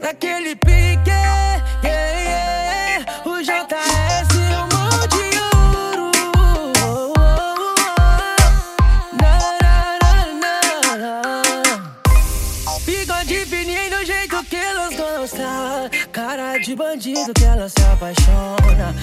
Naquele pique, yeah, yeah, o JS o mão de ouro. Na, na, na, na. Bigode fininho do jeito que elas gostam. Cara de bandido que elas se apaixona.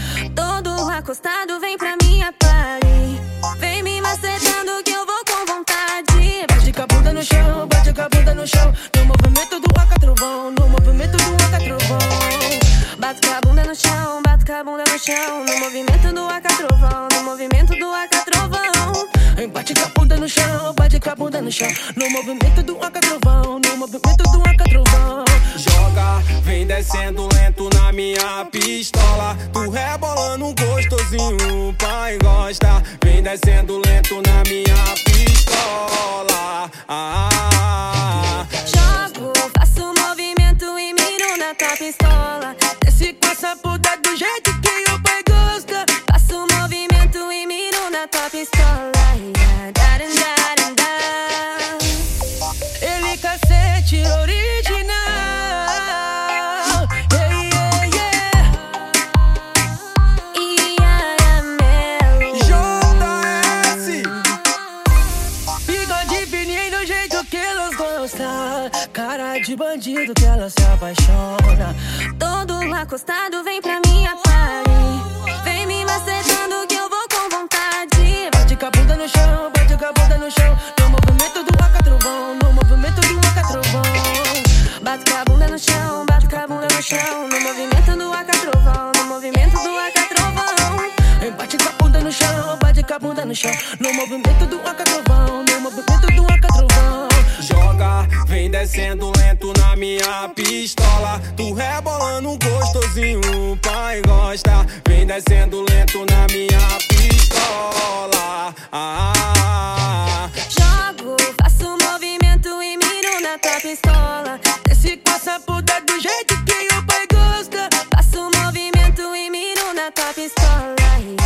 Chão. No movimento do acatrovão, no movimento do acatrovão. Bate com a bunda no chão, bate com a bunda no chão. No movimento do acatrovão, no movimento do acatrovão. Joga, vem descendo lento na minha pistola. Tu rebolando gostosinho, o pai gosta. Vem descendo lento na minha pistola. Ah, Jogo, faço movimento e miro na tua pistola. Gostam. Cara de bandido que elas se apaixona. Todo acostado vem pra minha party. Vem me macetando que eu vou com vontade. Bate com a bunda no chão, bate com a bunda no chão. No movimento do acatrovão, no movimento do acatrovão. Bate com a bunda no chão, bate com a bunda no chão. No movimento do acatrovão, no movimento do acatrovão. Bate com a bunda no chão, bate com a bunda no chão. No movimento do acatrovão, descendo lento na minha pistola. Tu rebolando gostosinho, pai gosta. Vem descendo lento na minha pistola. Ah, Jogo, faço movimento e miro na tua pistola. Desce com essa puta do jeito que o pai gosta. Faço movimento e miro na tua pistola.